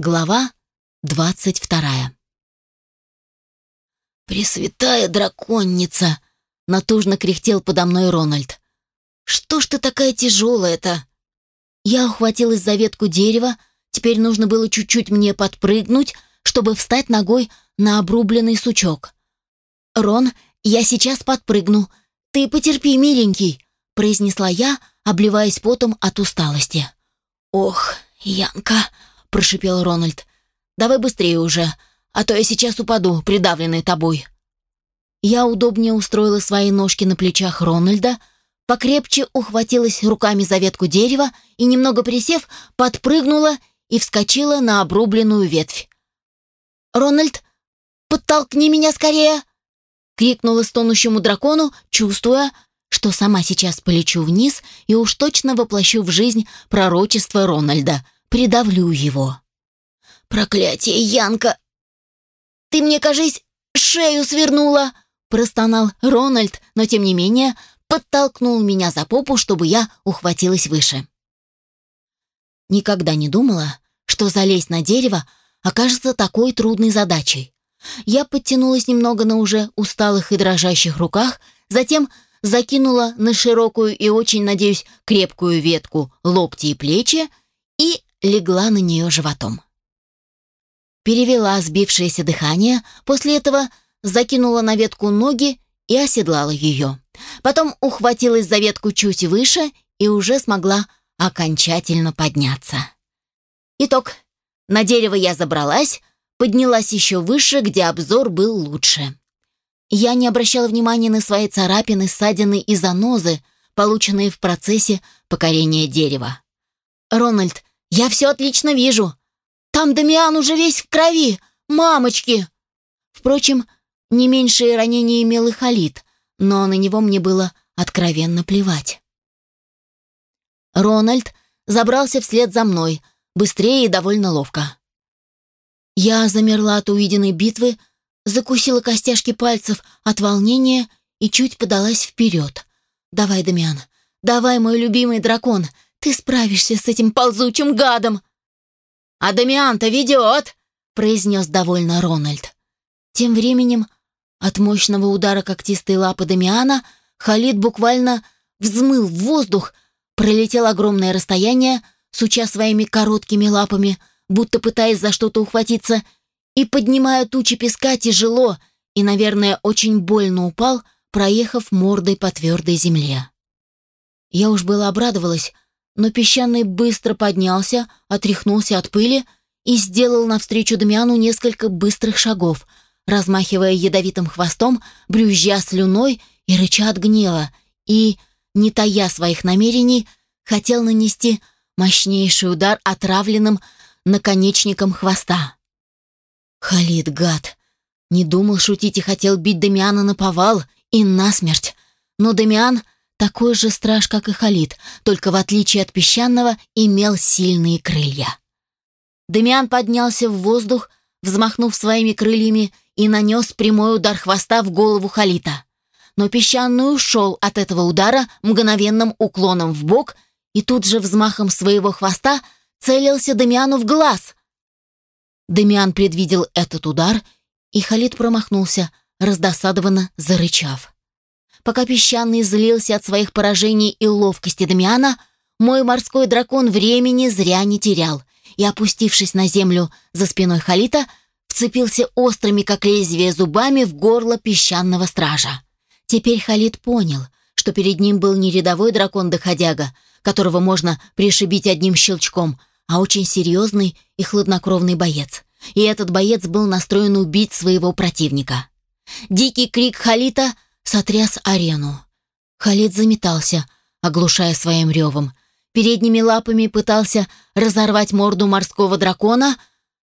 Глава двадцать вторая. «Пресвятая драконница!» — натужно кряхтел подо мной Рональд. «Что ж ты такая тяжелая-то?» Я ухватилась за ветку дерева, теперь нужно было чуть-чуть мне подпрыгнуть, чтобы встать ногой на обрубленный сучок. «Рон, я сейчас подпрыгну. Ты потерпи, миленький», — произнесла я, обливаясь потом от усталости. «Ох, Янка!» Прошипел Рональд. «Давай быстрее уже, а то я сейчас упаду, придавленный тобой». Я удобнее устроила свои ножки на плечах Рональда, покрепче ухватилась руками за ветку дерева и, немного присев, подпрыгнула и вскочила на обрубленную ветвь. «Рональд, подтолкни меня скорее!» — крикнула стонущему дракону, чувствуя, что сама сейчас полечу вниз и уж точно воплощу в жизнь пророчество Рональда — придавлю его. «Проклятие, Янка! Ты мне, кажись, шею свернула!» простонал Рональд, но тем не менее подтолкнул меня за попу, чтобы я ухватилась выше. Никогда не думала, что залезть на дерево окажется такой трудной задачей. Я подтянулась немного на уже усталых и дрожащих руках, затем закинула на широкую и очень, надеюсь, крепкую ветку локти и плечи легла на нее животом. Перевела сбившееся дыхание, после этого закинула на ветку ноги и оседлала ее. Потом ухватилась за ветку чуть выше и уже смогла окончательно подняться. Итог. На дерево я забралась, поднялась еще выше, где обзор был лучше. Я не обращала внимания на свои царапины, ссадины и занозы, полученные в процессе покорения дерева. Рональд «Я все отлично вижу. Там Дамиан уже весь в крови. Мамочки!» Впрочем, не меньшее ранение имел и Халид, но на него мне было откровенно плевать. Рональд забрался вслед за мной, быстрее и довольно ловко. Я замерла от увиденной битвы, закусила костяшки пальцев от волнения и чуть подалась вперед. «Давай, Дамиан, давай, мой любимый дракон, ты справишься с этим ползучим гадом!» «А Дамиан-то ведет!» — произнес довольно Рональд. Тем временем от мощного удара когтистой лапы Дамиана Халид буквально взмыл в воздух, пролетел огромное расстояние, суча своими короткими лапами, будто пытаясь за что-то ухватиться, и, поднимая тучи песка, тяжело и, наверное, очень больно упал, проехав мордой по твердой земле. Я уж было обрадовалась, но песчаный быстро поднялся, отряхнулся от пыли и сделал навстречу Дамиану несколько быстрых шагов, размахивая ядовитым хвостом, брюзжа слюной и рыча от гнева, и, не тая своих намерений, хотел нанести мощнейший удар отравленным наконечником хвоста. Халид, гад, не думал шутить и хотел бить Дамиана на повал и насмерть, но Дамиан — такой же страж, как и Халид, только в отличие от песчаного имел сильные крылья. Демиан поднялся в воздух, взмахнув своими крыльями и нанес прямой удар хвоста в голову Халита. Но песчаный ушел от этого удара мгновенным уклоном в бок и тут же взмахом своего хвоста целился Демиану в глаз. Демиан предвидел этот удар, и Халид промахнулся, раздосадованно зарычав. Пока песчаный злился от своих поражений и ловкости Дамиана, мой морской дракон времени зря не терял и, опустившись на землю за спиной Халита, вцепился острыми, как лезвие, зубами в горло песчаного стража. Теперь Халид понял, что перед ним был не рядовой дракон-доходяга, которого можно пришибить одним щелчком, а очень серьезный и хладнокровный боец. И этот боец был настроен убить своего противника. Дикий крик Халита сотряс арену. Халид заметался, оглушая своим ревом. Передними лапами пытался разорвать морду морского дракона.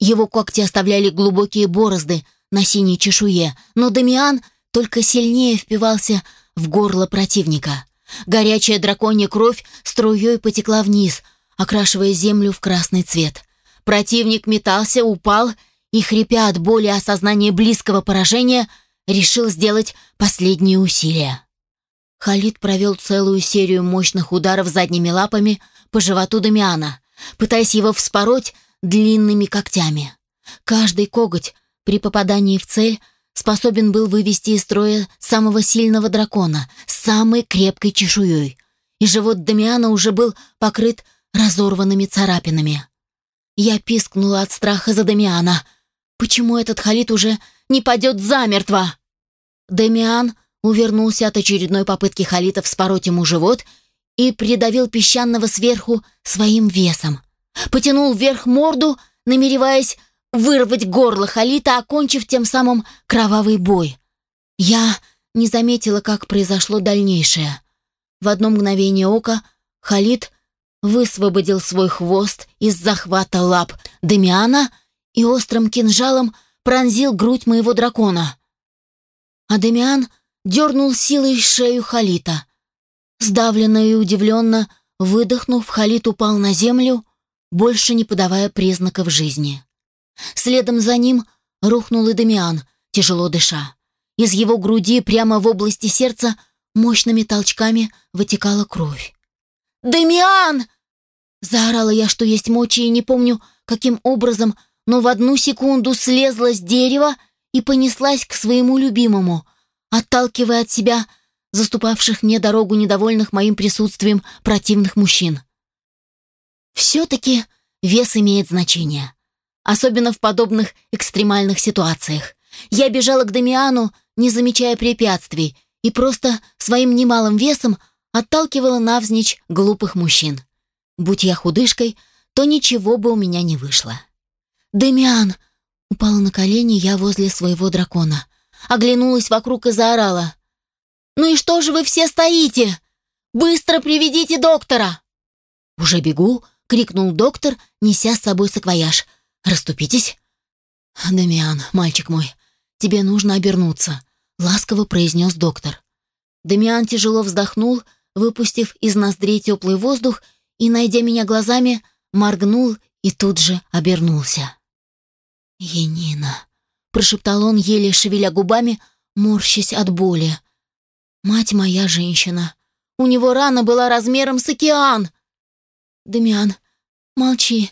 Его когти оставляли глубокие борозды на синей чешуе, но Дамиан только сильнее впивался в горло противника. Горячая драконья кровь струей потекла вниз, окрашивая землю в красный цвет. Противник метался, упал и, хрипя от боли и осознания близкого поражения, решил сделать последние усилия. Халид провел целую серию мощных ударов задними лапами по животу Дамиана. Пытаясь его вспороть, длинными когтями. Каждый коготь при попадании в цель способен был вывести из строя самого сильного дракона с самой крепкой чешуей, и живот Дамиана уже был покрыт разорванными царапинами. Я пискнула от страха за Дамиана. Почему этот халит уже не падет замертво? Дамиан увернулся от очередной попытки халита вспороть ему живот и придавил песчаного сверху своим весом. Потянул вверх морду, намереваясь вырвать горло халита, окончив тем самым кровавый бой. Я не заметила, как произошло дальнейшее. В одно мгновение ока халит высвободил свой хвост из захвата лап Демиана и острым кинжалом пронзил грудь моего дракона. А Демиан дернул силой шею Халита. Сдавленно и удивленно выдохнув, Халит упал на землю, больше не подавая признаков жизни. Следом за ним рухнул и Демиан, тяжело дыша. Из его груди прямо в области сердца мощными толчками вытекала кровь. «Демиан!» Заорала я, что есть мочи, и не помню, каким образом, но в одну секунду слезла с дерева и понеслась к своему любимому, отталкивая от себя заступавших мне дорогу недовольных моим присутствием противных мужчин. Все-таки вес имеет значение особенно в подобных экстремальных ситуациях. Я бежала к Дамиану, не замечая препятствий, и просто своим немалым весом отталкивала навзничь глупых мужчин. Будь я худышкой, то ничего бы у меня не вышло. «Дамиан!» Упала на колени я возле своего дракона. Оглянулась вокруг и заорала. «Ну и что же вы все стоите? Быстро приведите доктора!» «Уже бегу!» — крикнул доктор, неся с собой саквояж. «Раступитесь!» «Дамиан, мальчик мой, тебе нужно обернуться», — ласково произнес доктор. Дамиан тяжело вздохнул, выпустив из ноздрей теплый воздух и, найдя меня глазами, моргнул и тут же обернулся. «Енина», — прошептал он, еле шевеля губами, морщась от боли. «Мать моя женщина! У него рана была размером с океан!» «Дамиан, молчи,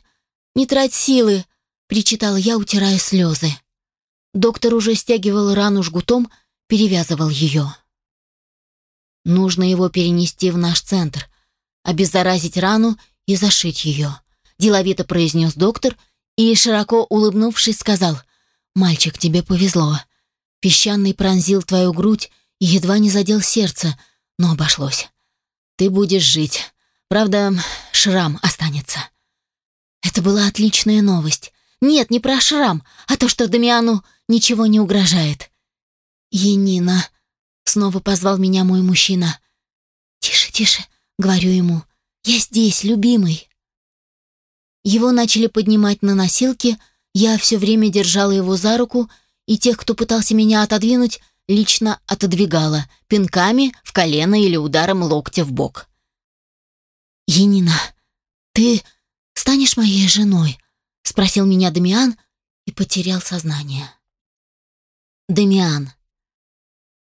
не трать силы!» причитала я, утирая слезы. Доктор уже стягивал рану жгутом, перевязывал ее. Нужно его перенести в наш центр, обеззаразить рану и зашить ее, деловито произнес доктор и, широко улыбнувшись, сказал, «Мальчик, тебе повезло. Песчаный пронзил твою грудь и едва не задел сердце, но обошлось. Ты будешь жить. Правда, шрам останется». Это была отличная новость. Нет, не про шрам, а то, что Дамиану ничего не угрожает. «Енина», — снова позвал меня мой мужчина. «Тише, тише», — говорю ему, — «я здесь, любимый». Его начали поднимать на носилки, я все время держала его за руку, и тех, кто пытался меня отодвинуть, лично отодвигала, пинками в колено или ударом локтя в бок. «Енина, ты станешь моей женой?» — спросил меня Дамиан и потерял сознание. Дамиан.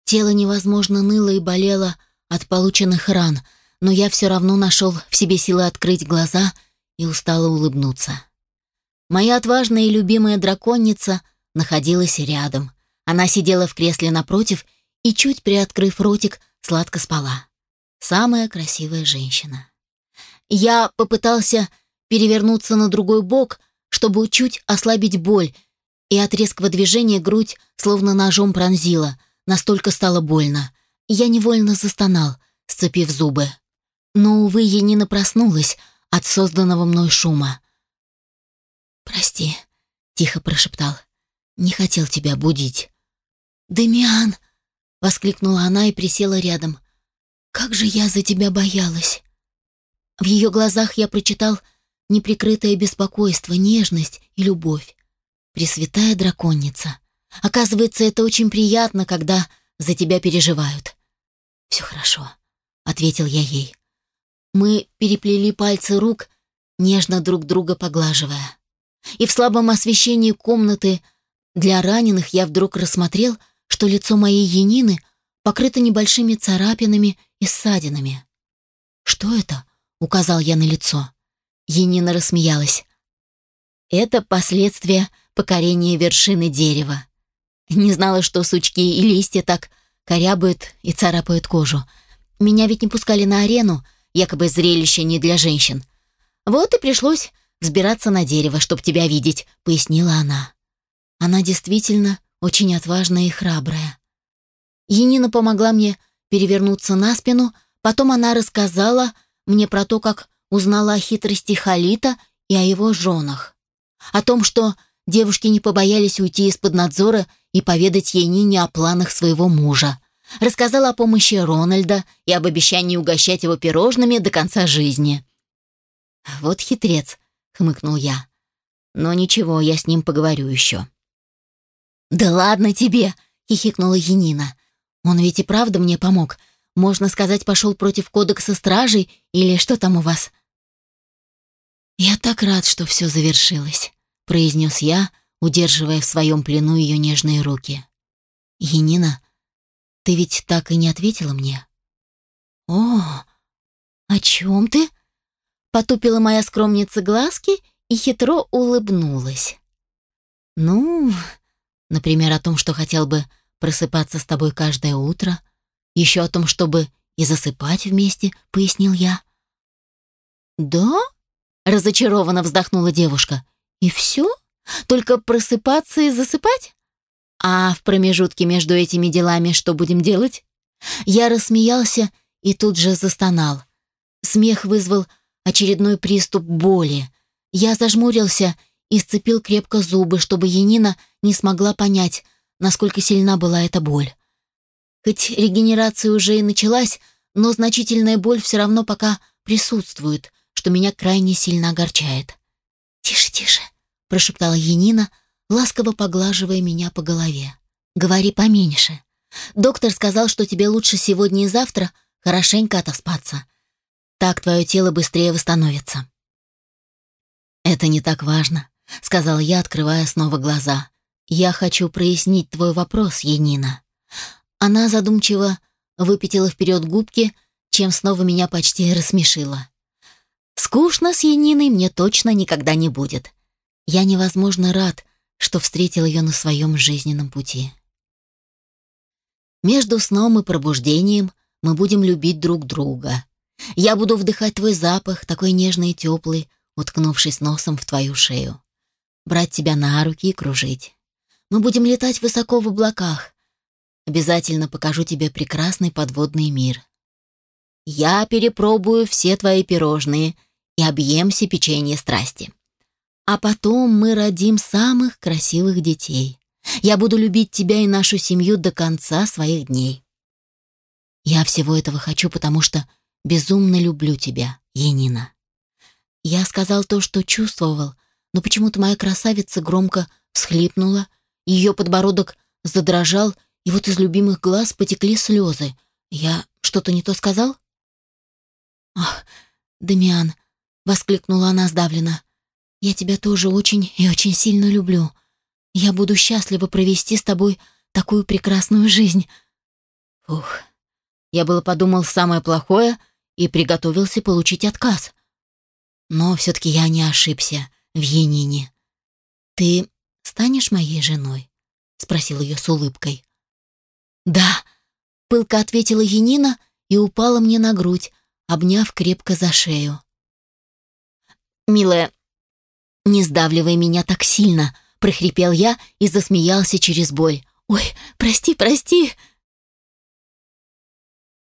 Тело невозможно ныло и болело от полученных ран, но я все равно нашел в себе силы открыть глаза и устало улыбнуться. Моя отважная и любимая драконница находилась рядом. Она сидела в кресле напротив и, чуть приоткрыв ротик, сладко спала. Самая красивая женщина. Я попытался перевернуться на другой бок, чтобы чуть ослабить боль, и от резкого движения грудь словно ножом пронзила, настолько стало больно. Я невольно застонал, сцепив зубы. Но, увы, Енина проснулась от созданного мной шума. «Прости», — тихо прошептал, — «не хотел тебя будить». «Демиан!» — воскликнула она и присела рядом. «Как же я за тебя боялась!» В ее глазах я прочитал неприкрытое беспокойство, нежность и любовь. Пресвятая драконница. Оказывается, это очень приятно, когда за тебя переживают. «Все хорошо», — ответил я ей. Мы переплели пальцы рук, нежно друг друга поглаживая. И в слабом освещении комнаты для раненых я вдруг рассмотрел, что лицо моей Янины покрыто небольшими царапинами и ссадинами. «Что это?» — указал я на лицо. Енина рассмеялась. Это последствия покорения вершины дерева. Не знала, что сучки и листья так корябают и царапают кожу. Меня ведь не пускали на арену, якобы зрелище не для женщин. Вот и пришлось взбираться на дерево, чтобы тебя видеть, пояснила она. Она действительно очень отважная и храбрая. Енина помогла мне перевернуться на спину, потом она рассказала мне про то, как узнала о хитрости Халита и о его женах. О том, что девушки не побоялись уйти из-под надзора и поведать ей Нине о планах своего мужа. Рассказала о помощи Рональда и об обещании угощать его пирожными до конца жизни. «Вот хитрец», — хмыкнул я. «Но ничего, я с ним поговорю еще». «Да ладно тебе!» — хихикнула Енина. «Он ведь и правда мне помог. Можно сказать, пошел против кодекса стражей или что там у вас?» «Я так рад, что все завершилось», — произнес я, удерживая в своем плену ее нежные руки. «Енина, ты ведь так и не ответила мне?» «О, о чем ты?» Потупила моя скромница глазки и хитро улыбнулась. «Ну, например, о том, что хотел бы просыпаться с тобой каждое утро, еще о том, чтобы и засыпать вместе», — пояснил я. «Да?» — разочарованно вздохнула девушка. «И все? Только просыпаться и засыпать? А в промежутке между этими делами что будем делать?» Я рассмеялся и тут же застонал. Смех вызвал очередной приступ боли. Я зажмурился и сцепил крепко зубы, чтобы Енина не смогла понять, насколько сильна была эта боль. Хоть регенерация уже и началась, но значительная боль все равно пока присутствует, что меня крайне сильно огорчает. «Тише, тише», — прошептала Енина, ласково поглаживая меня по голове. «Говори поменьше. Доктор сказал, что тебе лучше сегодня и завтра хорошенько отоспаться. Так твое тело быстрее восстановится». «Это не так важно», — сказал я, открывая снова глаза. «Я хочу прояснить твой вопрос, Енина». Она задумчиво выпятила вперед губки, чем снова меня почти рассмешила. «Скучно с Яниной мне точно никогда не будет. Я невозможно рад, что встретил ее на своем жизненном пути. Между сном и пробуждением мы будем любить друг друга, я буду вдыхать твой запах, такой нежный и теплый, уткнувшись носом в твою шею. Брать тебя на руки и кружить. Мы будем летать высоко в облаках. Обязательно покажу тебе прекрасный подводный мир. Я перепробую все твои пирожные и объемся печенье страсти. А потом мы родим самых красивых детей. Я буду любить тебя и нашу семью до конца своих дней. Я всего этого хочу, потому что безумно люблю тебя, Енина». Я сказал то, что чувствовал, но почему-то моя красавица громко всхлипнула, ее подбородок задрожал, и вот из любимых глаз потекли слезы. Я что-то не то сказал? «Ах, Дамиан!» — воскликнула она сдавленно. «Я тебя тоже очень и очень сильно люблю. Я буду счастлива провести с тобой такую прекрасную жизнь». Ух, я было подумал самое плохое — и приготовился получить отказ. Но все-таки я не ошибся в Енине. «Ты станешь моей женой?» — спросил ее с улыбкой. «Да», — пылко ответила Енина и упала мне на грудь, обняв крепко за шею. «Милая, не сдавливай меня так сильно», — прохрипел я и засмеялся через боль. «Ой, прости, прости!»